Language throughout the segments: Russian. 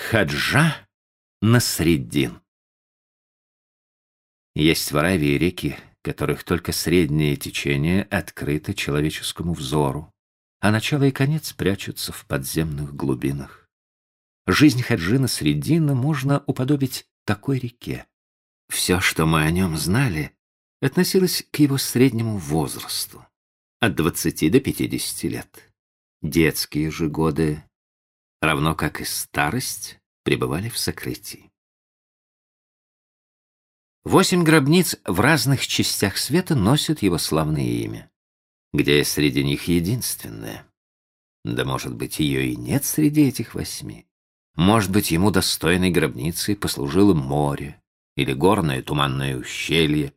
Хаджа Насреддин Есть в Аравии реки, которых только среднее течение открыто человеческому взору, а начало и конец прячутся в подземных глубинах. Жизнь Хаджина Среддина можно уподобить такой реке. Все, что мы о нем знали, относилось к его среднему возрасту, от 20 до 50 лет. Детские же годы равно как и старость, пребывали в сокрытии. Восемь гробниц в разных частях света носят его славное имя, где среди них единственное. Да, может быть, ее и нет среди этих восьми. Может быть, ему достойной гробницей послужило море или горное туманное ущелье,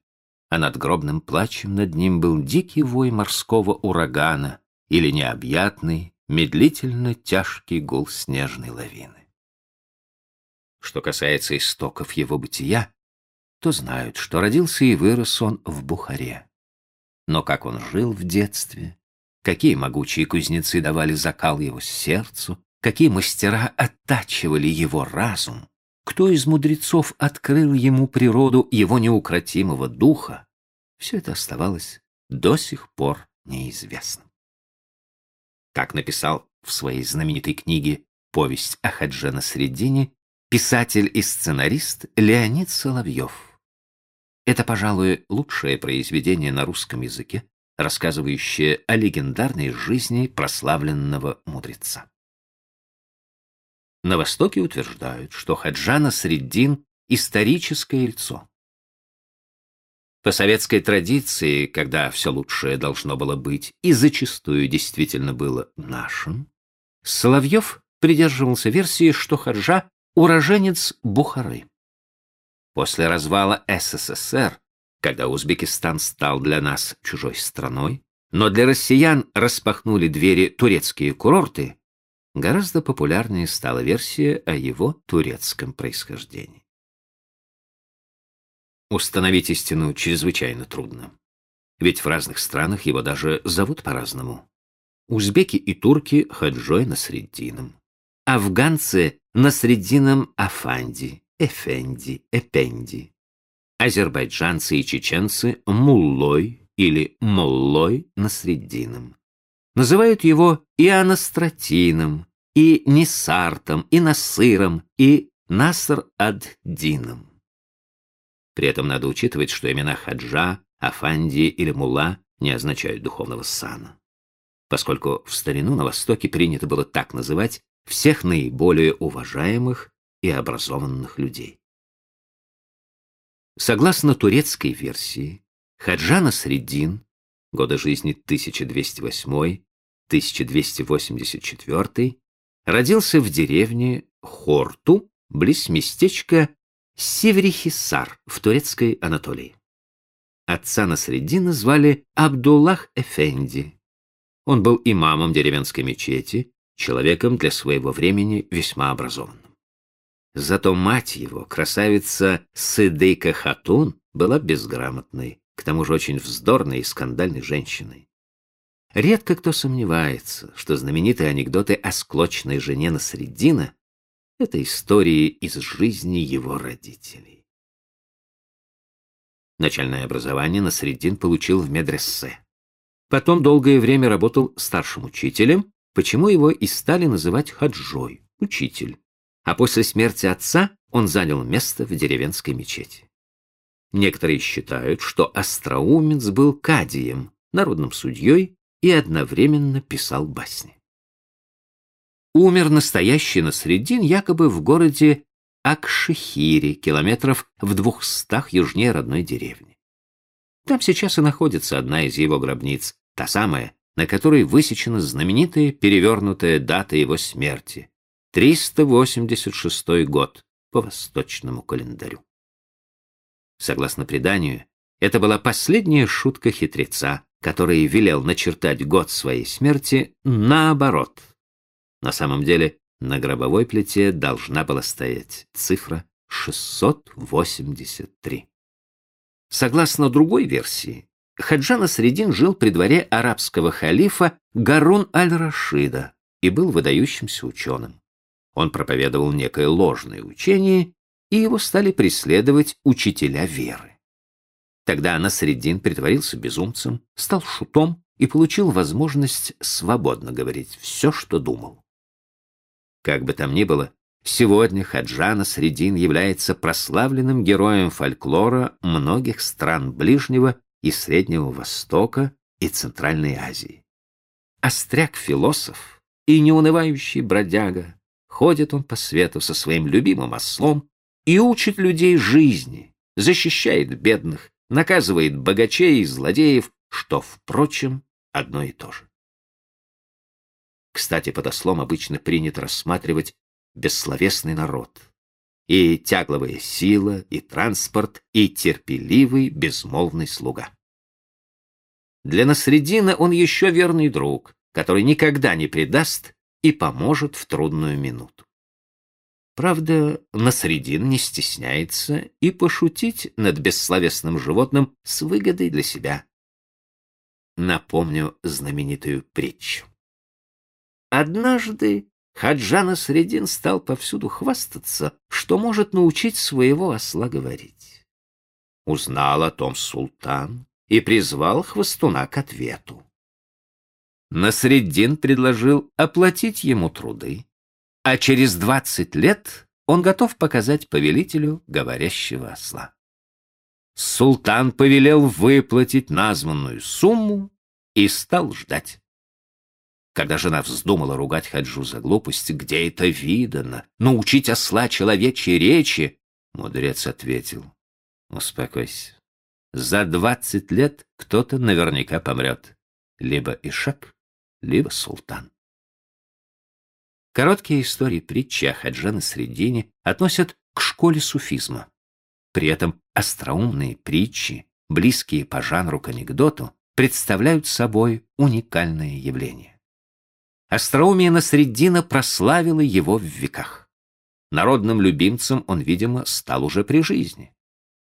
а над гробным плачем над ним был дикий вой морского урагана или необъятный, медлительно тяжкий гул снежной лавины. Что касается истоков его бытия, то знают, что родился и вырос он в Бухаре. Но как он жил в детстве, какие могучие кузнецы давали закал его сердцу, какие мастера оттачивали его разум, кто из мудрецов открыл ему природу его неукротимого духа, все это оставалось до сих пор неизвестным как написал в своей знаменитой книге «Повесть о Хадже на Средине» писатель и сценарист Леонид Соловьев. Это, пожалуй, лучшее произведение на русском языке, рассказывающее о легендарной жизни прославленного мудреца. На Востоке утверждают, что Хаджана Среддин — историческое лицо. По советской традиции, когда все лучшее должно было быть и зачастую действительно было нашим, Соловьев придерживался версии, что Хаджа — уроженец Бухары. После развала СССР, когда Узбекистан стал для нас чужой страной, но для россиян распахнули двери турецкие курорты, гораздо популярнее стала версия о его турецком происхождении. Установить истину чрезвычайно трудно. Ведь в разных странах его даже зовут по-разному. Узбеки и турки Хаджой Насреддином. Афганцы Насреддином Афанди, Эфенди, Эпенди. Азербайджанцы и чеченцы Муллой или Моллой Насреддином. Называют его и Анастратином, и Нисартом, и Насыром, и Наср-ад-Дином. При этом надо учитывать, что имена Хаджа, Афанди или Мула не означают духовного сана, поскольку в старину на Востоке принято было так называть всех наиболее уважаемых и образованных людей. Согласно турецкой версии, Хаджана Среддин, годы жизни 1208-1284, родился в деревне Хорту, близ местечка Севрихисар в турецкой Анатолии. Отца Насреддина звали Абдуллах Эфенди. Он был имамом деревенской мечети, человеком для своего времени весьма образованным. Зато мать его, красавица Сыдейка Хатун, была безграмотной, к тому же очень вздорной и скандальной женщиной. Редко кто сомневается, что знаменитые анекдоты о склочной жене Насреддина это истории из жизни его родителей. Начальное образование Насреддин получил в медресе. Потом долгое время работал старшим учителем, почему его и стали называть Хаджой, учитель. А после смерти отца он занял место в деревенской мечети. Некоторые считают, что Остроумец был кадием, народным судьей и одновременно писал басни умер настоящий Насреддин якобы в городе Акшихире, километров в двухстах южнее родной деревни. Там сейчас и находится одна из его гробниц, та самая, на которой высечена знаменитая перевернутая дата его смерти — 386 год по восточному календарю. Согласно преданию, это была последняя шутка хитреца, который велел начертать год своей смерти наоборот — на самом деле на гробовой плите должна была стоять цифра 683. Согласно другой версии, Хаджан Средин жил при дворе арабского халифа Гарун аль-Рашида и был выдающимся ученым. Он проповедовал некое ложное учение, и его стали преследовать учителя веры. Тогда Насреддин притворился безумцем, стал шутом и получил возможность свободно говорить все, что думал. Как бы там ни было, сегодня Хаджа Насреддин является прославленным героем фольклора многих стран Ближнего и Среднего Востока и Центральной Азии. Остряк-философ и неунывающий бродяга, ходит он по свету со своим любимым ослом и учит людей жизни, защищает бедных, наказывает богачей и злодеев, что, впрочем, одно и то же. Кстати, под ослом обычно принято рассматривать бессловесный народ, и тягловая сила, и транспорт, и терпеливый, безмолвный слуга. Для Насредина он еще верный друг, который никогда не предаст и поможет в трудную минуту. Правда, Насредин не стесняется и пошутить над бессловесным животным с выгодой для себя. Напомню знаменитую притчу. Однажды Хаджа Насредин стал повсюду хвастаться, что может научить своего осла говорить. Узнал о том султан и призвал хвостуна к ответу. Насреддин предложил оплатить ему труды, а через двадцать лет он готов показать повелителю говорящего осла. Султан повелел выплатить названную сумму и стал ждать. Когда жена вздумала ругать Хаджу за глупость, где это видано, научить осла человечьей речи, мудрец ответил, успокойся, за двадцать лет кто-то наверняка помрет, либо Ишак, либо султан. Короткие истории притчи о Хаджа на Средине относят к школе суфизма. При этом остроумные притчи, близкие по жанру к анекдоту, представляют собой уникальное явление. Остроумие Насреддина прославило его в веках. Народным любимцем он, видимо, стал уже при жизни.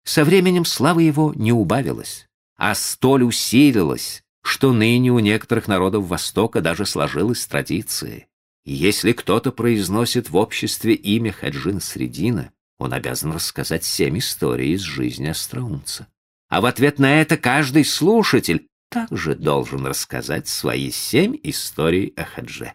Со временем слава его не убавилась, а столь усилилась, что ныне у некоторых народов Востока даже сложилась традиция. Если кто-то произносит в обществе имя Хаджин Средина, он обязан рассказать семь историй из жизни остроумца. А в ответ на это каждый слушатель также должен рассказать свои семь историй о Хадже.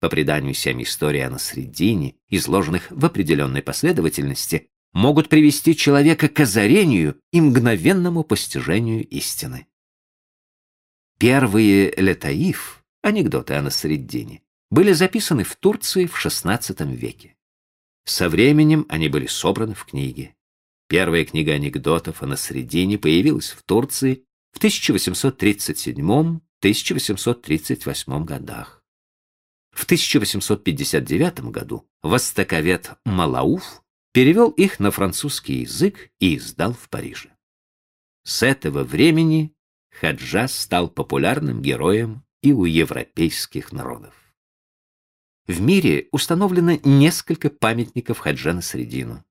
По преданию, семь историй о Насреддине, изложенных в определенной последовательности, могут привести человека к озарению и мгновенному постижению истины. Первые летаиф, анекдоты о Насреддине, были записаны в Турции в XVI веке. Со временем они были собраны в книги. Первая книга анекдотов о Насреддине появилась в Турции в 1837-1838 годах. В 1859 году востоковед Малауф перевел их на французский язык и издал в Париже. С этого времени Хаджа стал популярным героем и у европейских народов. В мире установлено несколько памятников Хаджа на Средину.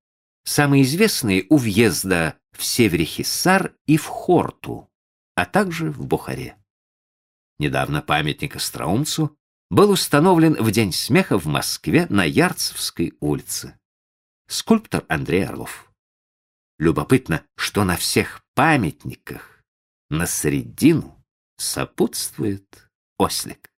Самые известные у въезда в Северехиссар и в Хорту, а также в Бухаре. Недавно памятник Остроумцу был установлен в День смеха в Москве на Ярцевской улице. Скульптор Андрей Орлов. Любопытно, что на всех памятниках на средину сопутствует ослик.